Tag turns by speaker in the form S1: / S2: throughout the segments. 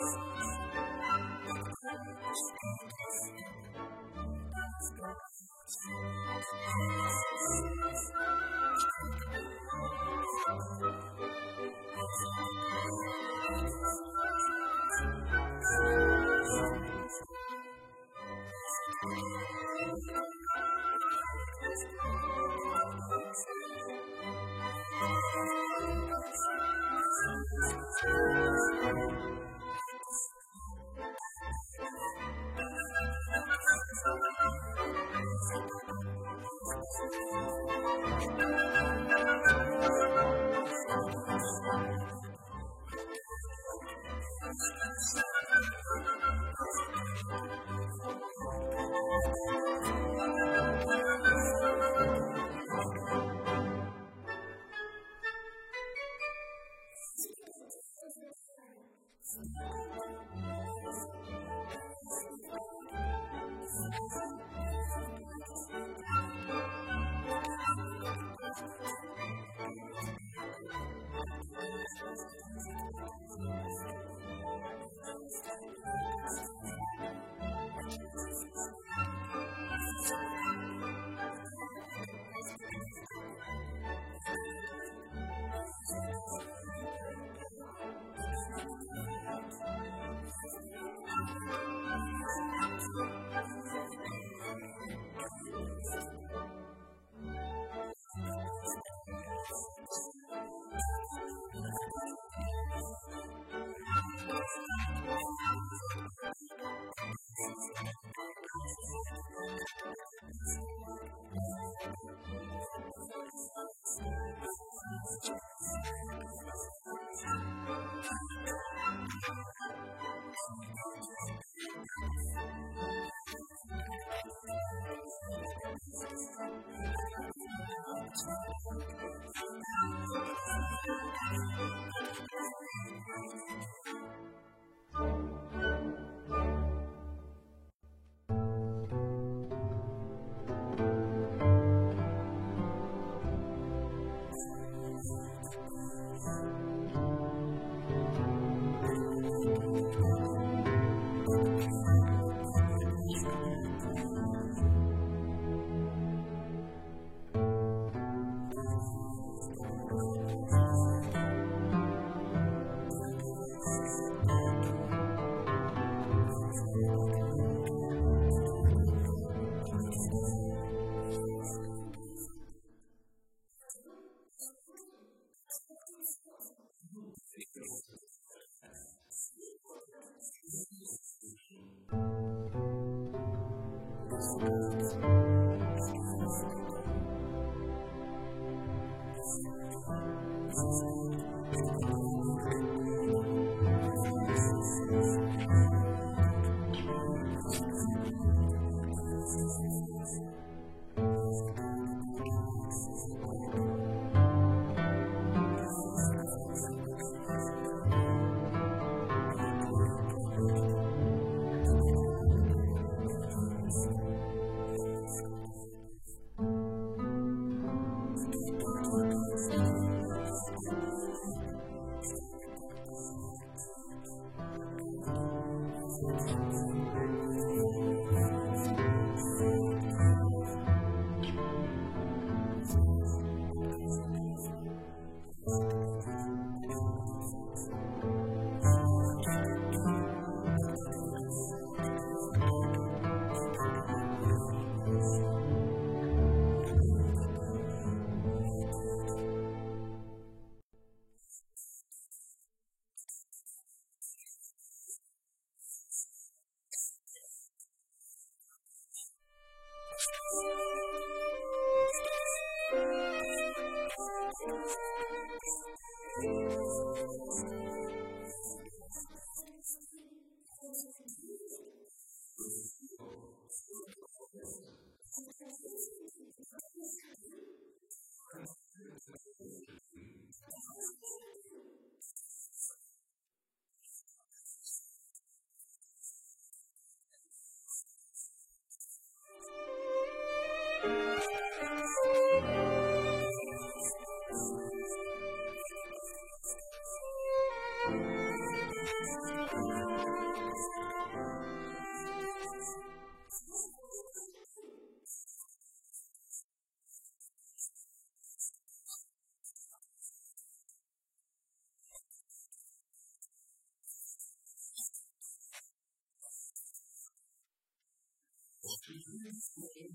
S1: Thank you.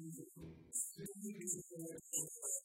S1: beautiful. It's really beautiful.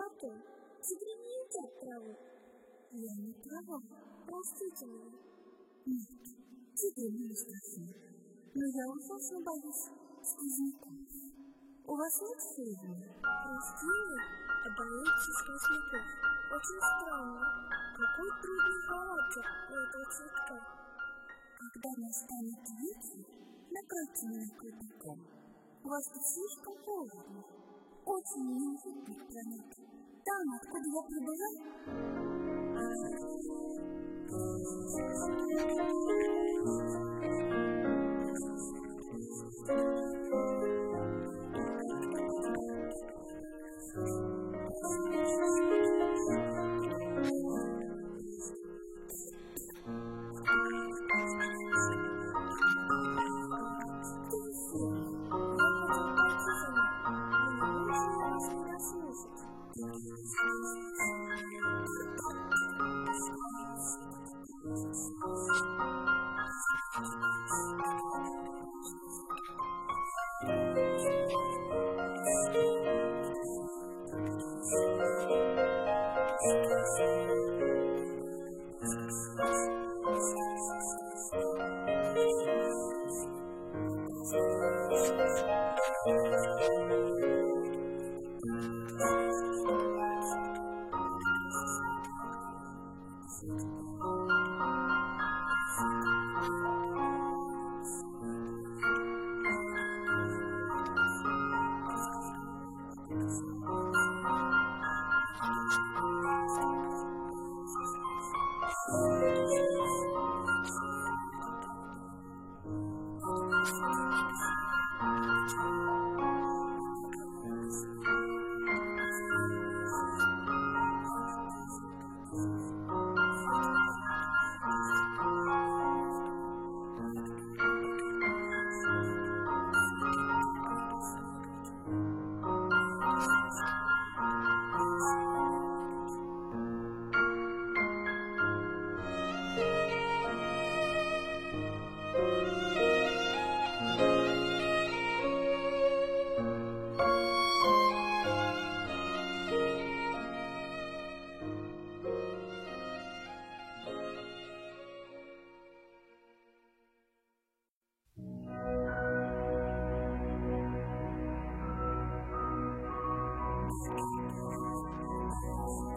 S1: потом, тигры не едят. Я не права, простите меня. Нет, тигры не страшны. Но я ужасно боюсь сквозняков. У вас нет слизни? Растения боятся сквозняков. Очень странно. Какой трудный характер у этого цветка. Когда настанет вечер, накройте меня кулаком. У вас тут слишком холодно. Очень неуютных планет. Там, откуда я прибыла.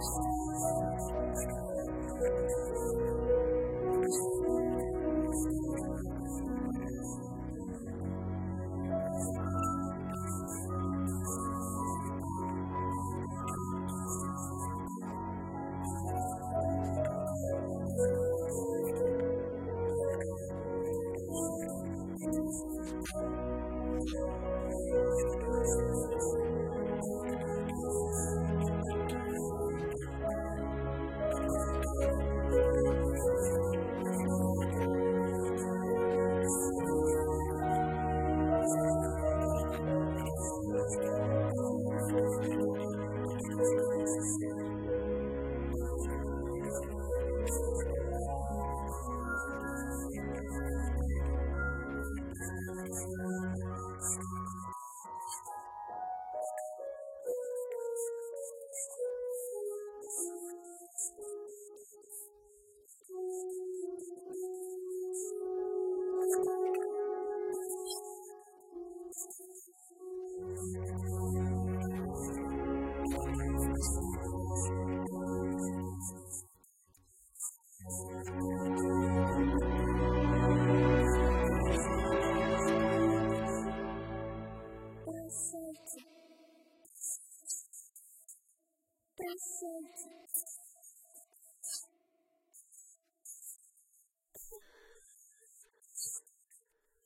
S1: Christ.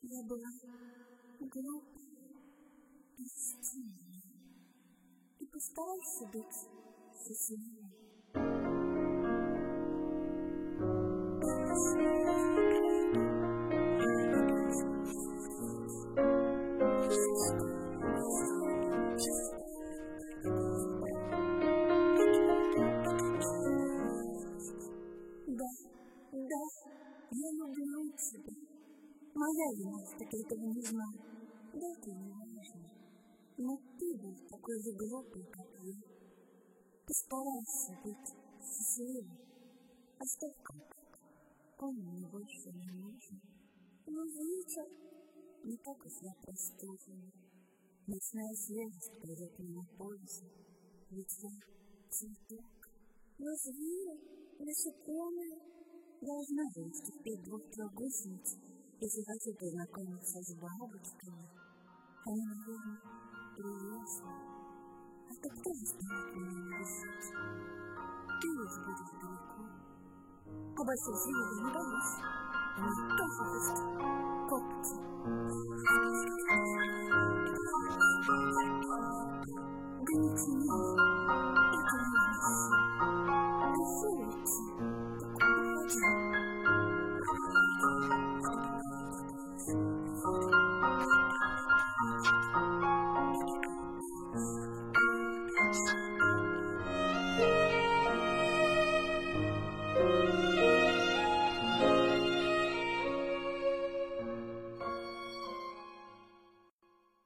S1: Я была глупой и стильной, и постарался быть счастливой. Да, Да, я люблю тебя. Моя вина, что ты этого не знал. Да ты не важно. Но ты был такой же глупый, как я. Постарайся быть счастливым. Оставь как. Он мне больше не нужен. Но вечер не так уж я простужена. Ночная свежесть пойдет мне на пользу. Ведь я цветок. Но звери, насекомые Eu uma vez, o Pedro jogou junto. E se você ver uma coluna que faz barba de cana, a minha vida brilhosa, até que eles têm uma coluna recente. Que os budos do meu como as suas vidas me balas, a minha tofa vista, copte. Bonitinho.